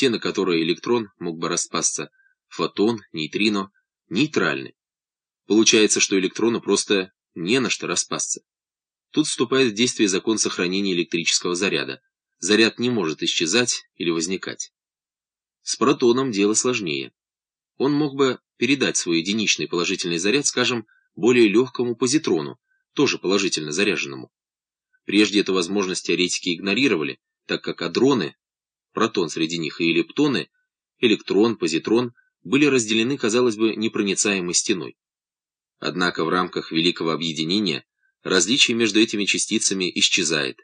те, на которые электрон мог бы распасться, фотон, нейтрино, нейтральны. Получается, что электрону просто не на что распасться. Тут вступает в действие закон сохранения электрического заряда. Заряд не может исчезать или возникать. С протоном дело сложнее. Он мог бы передать свой единичный положительный заряд, скажем, более легкому позитрону, тоже положительно заряженному. Прежде эту возможность теоретики игнорировали, так как адроны, протон среди них и лептоны, электрон, позитрон, были разделены, казалось бы, непроницаемой стеной. Однако в рамках великого объединения различие между этими частицами исчезает.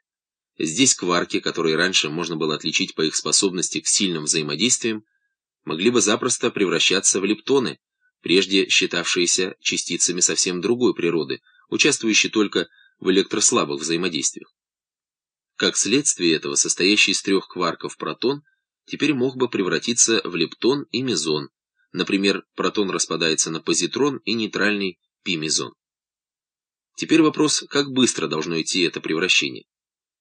Здесь кварки, которые раньше можно было отличить по их способности к сильным взаимодействиям, могли бы запросто превращаться в лептоны, прежде считавшиеся частицами совсем другой природы, участвующие только в электрослабых взаимодействиях. Как следствие этого, состоящий из трех кварков протон теперь мог бы превратиться в лептон и мезон. Например, протон распадается на позитрон и нейтральный пимезон. Теперь вопрос, как быстро должно идти это превращение.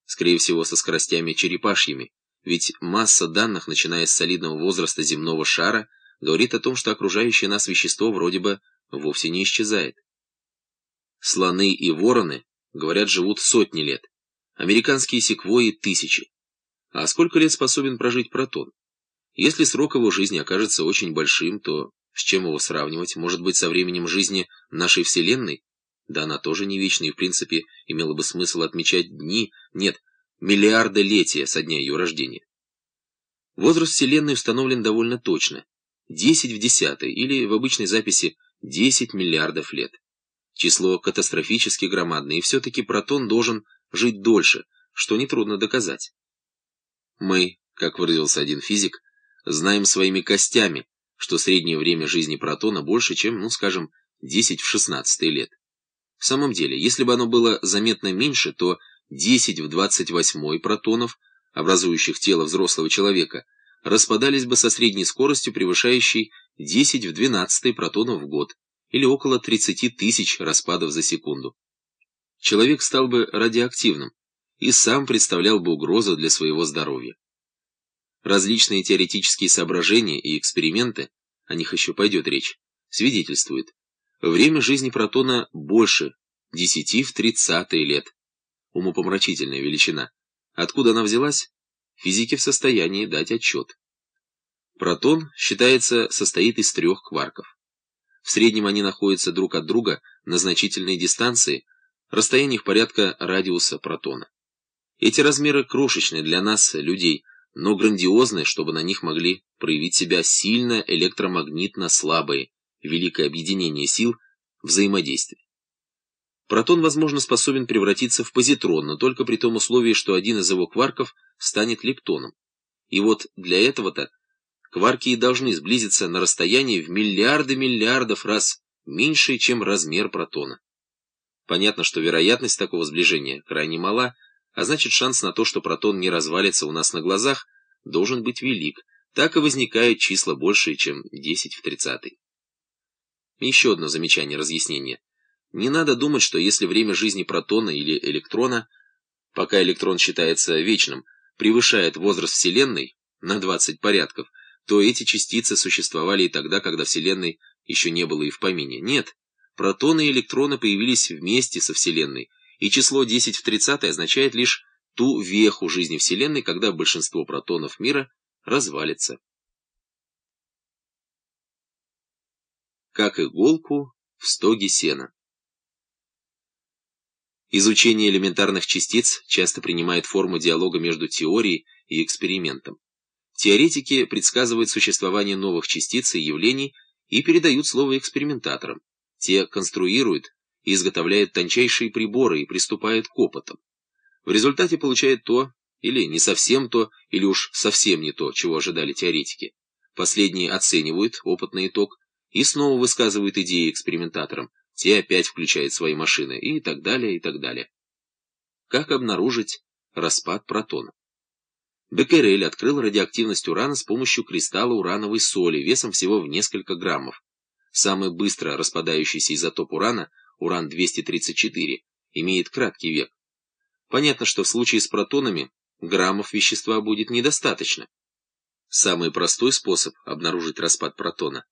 Скорее всего, со скоростями черепашьими, ведь масса данных, начиная с солидного возраста земного шара, говорит о том, что окружающее нас вещество вроде бы вовсе не исчезает. Слоны и вороны, говорят, живут сотни лет, американские секвои – тысячи. А сколько лет способен прожить протон? Если срок его жизни окажется очень большим, то с чем его сравнивать? Может быть, со временем жизни нашей Вселенной? Да она тоже не вечна, и в принципе имело бы смысл отмечать дни, нет, миллиардолетия со дня ее рождения. Возраст Вселенной установлен довольно точно. 10 в десятой, или в обычной записи 10 миллиардов лет. Число катастрофически громадное, и все-таки протон должен жить дольше, что нетрудно доказать. Мы, как выразился один физик, знаем своими костями, что среднее время жизни протона больше, чем, ну скажем, 10 в 16 лет. В самом деле, если бы оно было заметно меньше, то 10 в 28 протонов, образующих тело взрослого человека, распадались бы со средней скоростью, превышающей 10 в 12 протонов в год, или около 30 тысяч распадов за секунду. Человек стал бы радиоактивным и сам представлял бы угрозу для своего здоровья. Различные теоретические соображения и эксперименты, о них еще пойдет речь, свидетельствуют, Время жизни протона больше 10 в 30 лет. Умопомрачительная величина. Откуда она взялась? Физики в состоянии дать отчет. Протон, считается, состоит из трех кварков. В среднем они находятся друг от друга на значительной дистанции, расстояниях порядка радиуса протона. Эти размеры крошечны для нас, людей, но грандиозны, чтобы на них могли проявить себя сильно электромагнитно слабые, великое объединение сил, взаимодействие. Протон, возможно, способен превратиться в позитрон, но только при том условии, что один из его кварков станет лептоном. И вот для этого-то кварки и должны сблизиться на расстоянии в миллиарды миллиардов раз меньше, чем размер протона. Понятно, что вероятность такого сближения крайне мала, а значит шанс на то, что протон не развалится у нас на глазах, должен быть велик. Так и возникают числа большие, чем 10 в 30. Еще одно замечание разъяснение. Не надо думать, что если время жизни протона или электрона, пока электрон считается вечным, превышает возраст Вселенной на 20 порядков, то эти частицы существовали и тогда, когда Вселенной еще не было и в помине. Нет, протоны и электроны появились вместе со Вселенной, и число 10 в 30 означает лишь ту веху жизни Вселенной, когда большинство протонов мира развалится. как иголку в стоге сена. Изучение элементарных частиц часто принимает форму диалога между теорией и экспериментом. Теоретики предсказывают существование новых частиц и явлений и передают слово экспериментаторам. Те конструируют и изготовляют тончайшие приборы и приступают к опытам. В результате получают то, или не совсем то, или уж совсем не то, чего ожидали теоретики. Последние оценивают опытный итог, и снова высказывают идеи экспериментаторам, те опять включают свои машины и так далее, и так далее. Как обнаружить распад протона? Беккерель открыл радиоактивность урана с помощью кристалла урановой соли весом всего в несколько граммов. Самый быстро распадающийся изотоп урана, уран-234, имеет краткий век. Понятно, что в случае с протонами граммов вещества будет недостаточно. Самый простой способ обнаружить распад протона